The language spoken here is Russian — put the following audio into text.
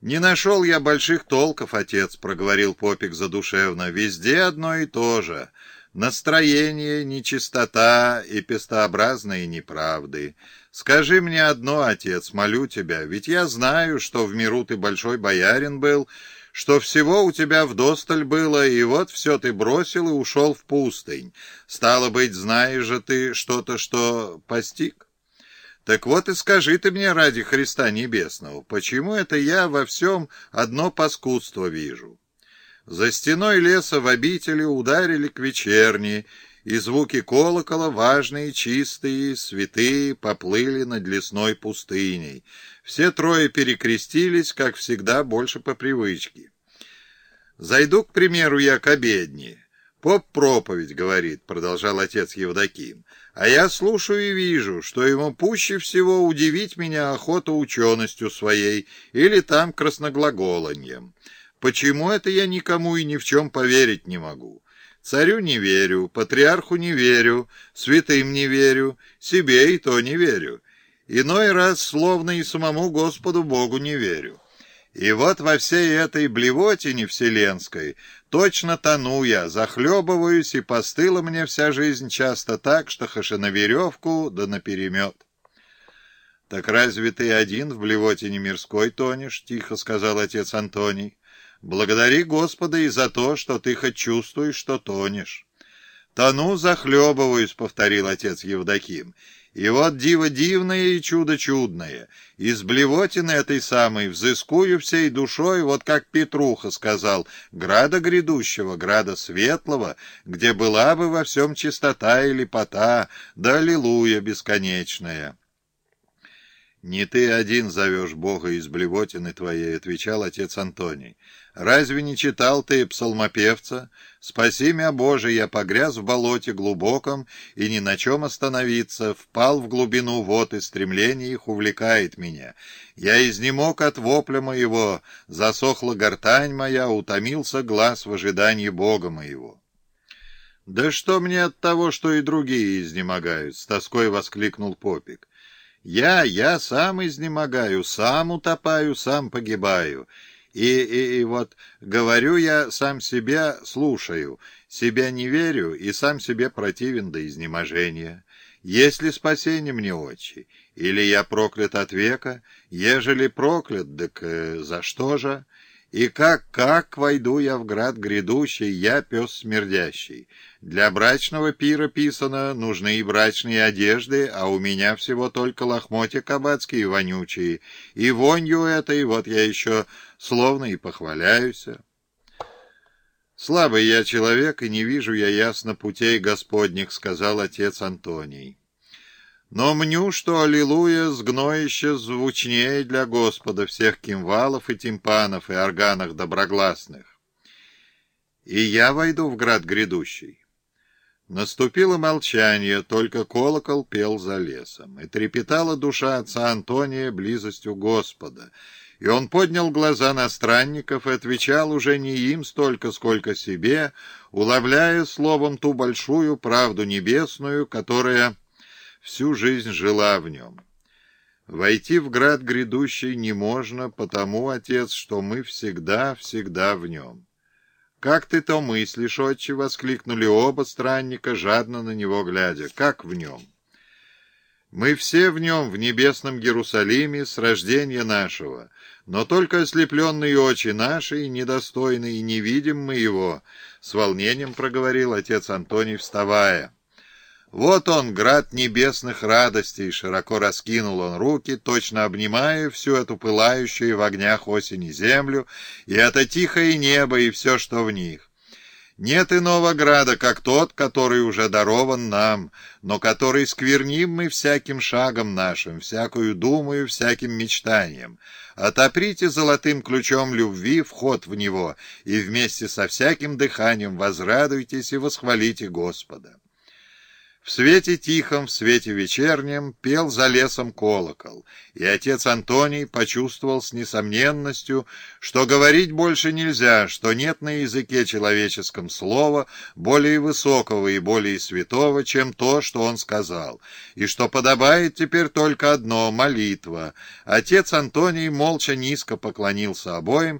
«Не нашел я больших толков, отец», — проговорил Попик задушевно. «Везде одно и то же. Настроение, нечистота и пестообразные неправды. Скажи мне одно, отец, молю тебя, ведь я знаю, что в миру ты большой боярин был, что всего у тебя вдосталь было, и вот все ты бросил и ушел в пустынь. Стало быть, знаешь же ты что-то, что постиг?» Так вот и скажи ты мне ради Христа Небесного, почему это я во всем одно паскудство вижу? За стеной леса в обители ударили к вечерне, и звуки колокола, важные, чистые, святые, поплыли над лесной пустыней. Все трое перекрестились, как всегда, больше по привычке. «Зайду, к примеру, я к обедне. Поп проповедь говорит», — продолжал отец Евдоким. А я слушаю и вижу, что ему пуще всего удивить меня охота ученостью своей или там красноглаголаньем. Почему это я никому и ни в чем поверить не могу? Царю не верю, патриарху не верю, святым не верю, себе и то не верю. Иной раз словно и самому Господу Богу не верю. И вот во всей этой блевотине вселенской точно тону я, захлебываюсь, и постыла мне вся жизнь часто так, что хаши на веревку да на перемет. «Так разве ты один в блевотине мирской тонешь?» — тихо сказал отец Антоний. «Благодари Господа и за то, что ты хоть чувствуешь, что тонешь». «Тону, захлебываюсь», — повторил отец Евдоким. И вот диво дивное и чудо чудное. Из блевотины этой самой взыскую всей душой, вот как Петруха сказал, града грядущего, града светлого, где была бы во всем чистота и лепота, да аллилуйя бесконечная. «Не ты один зовешь Бога из блевотины твоей», — отвечал отец Антоний. «Разве не читал ты псалмопевца? Спаси меня, Боже, я погряз в болоте глубоком и ни на чем остановиться, впал в глубину вод, и стремление их увлекает меня. Я изнемог от вопля моего, засохла гортань моя, утомился глаз в ожидании Бога моего». «Да что мне от того, что и другие изнемогают?» — с тоской воскликнул Попик. Я, я сам изнемогаю, сам утопаю, сам погибаю. И, и, и вот говорю я сам себя, слушаю, себя не верю и сам себе противен до изнеможения. Есть ли спасение мне, отчи? Или я проклят от века? Ежели проклят, так э, за что же? И как, как войду я в град грядущий, я пес смердящий? Для брачного пира писано, нужны и брачные одежды, а у меня всего только лохмотья кабацкие вонючие. И вонью этой вот я еще словно и похваляюсь. «Слабый я человек, и не вижу я ясно путей Господних», — сказал отец Антоний. Но мню, что аллилуйя сгноище звучнее для Господа всех кимвалов и тимпанов и органах доброгласных. И я войду в град грядущий. Наступило молчание, только колокол пел за лесом, и трепетала душа отца Антония близостью Господа, и он поднял глаза на странников и отвечал уже не им столько, сколько себе, уловляя словом ту большую правду небесную, которая всю жизнь жила в нем. Войти в град грядущий не можно, потому, отец, что мы всегда-всегда в нем. «Как ты то мыслишь, отче?» — воскликнули оба странника, жадно на него глядя. «Как в нем?» «Мы все в нем, в небесном Иерусалиме, с рождения нашего, но только ослепленные очи наши, недостойны и не видим мы его», — с волнением проговорил отец Антоний, вставая. Вот он, град небесных радостей, широко раскинул он руки, точно обнимая всю эту пылающую в огнях осени землю, и это тихое небо, и все, что в них. Нет иного града, как тот, который уже дарован нам, но который скверним мы всяким шагом нашим, всякую думаю, всяким мечтанием. Отоприте золотым ключом любви вход в него, и вместе со всяким дыханием возрадуйтесь и восхвалите Господа. В свете тихом, в свете вечернем пел за лесом колокол, и отец Антоний почувствовал с несомненностью, что говорить больше нельзя, что нет на языке человеческом слова более высокого и более святого, чем то, что он сказал, и что подобает теперь только одно — молитва. Отец Антоний молча низко поклонился обоим